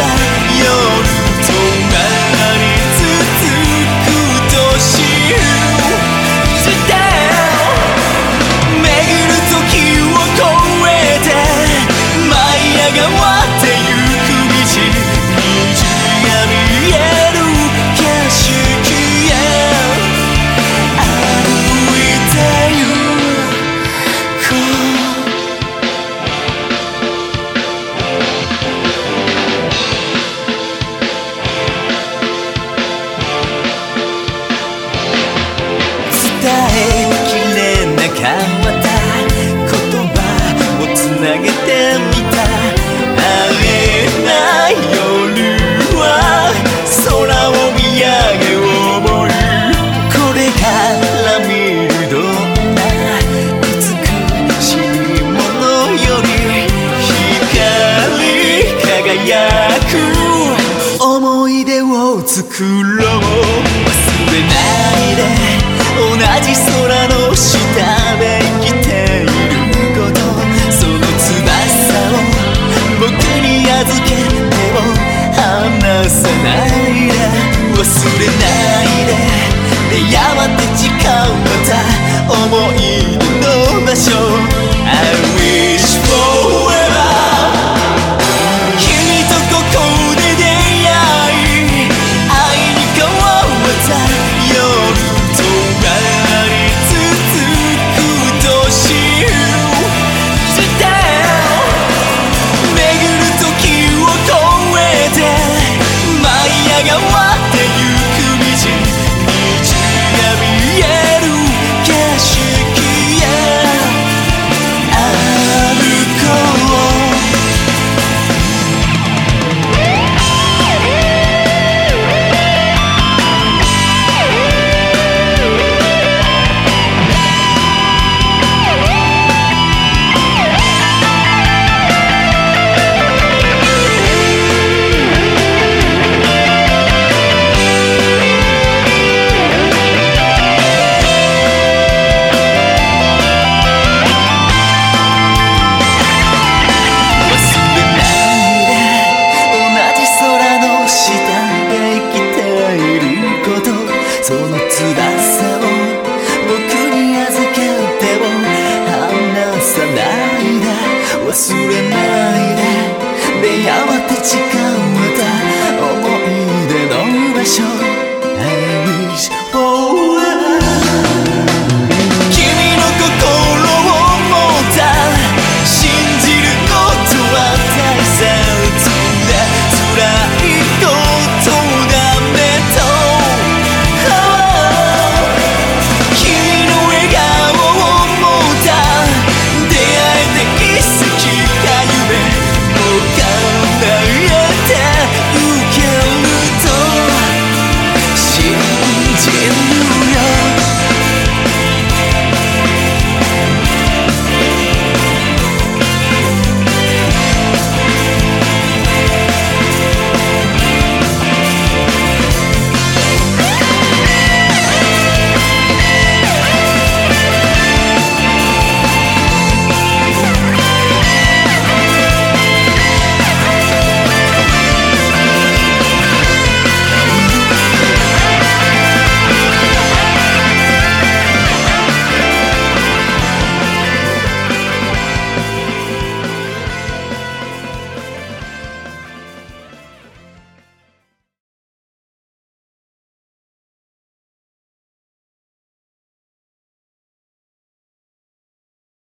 side げてみたありない夜は空を見上げ思うこれから見るどんな美しいものより光り輝く思い出を作ろう忘れないで同じ空の confesión surrender.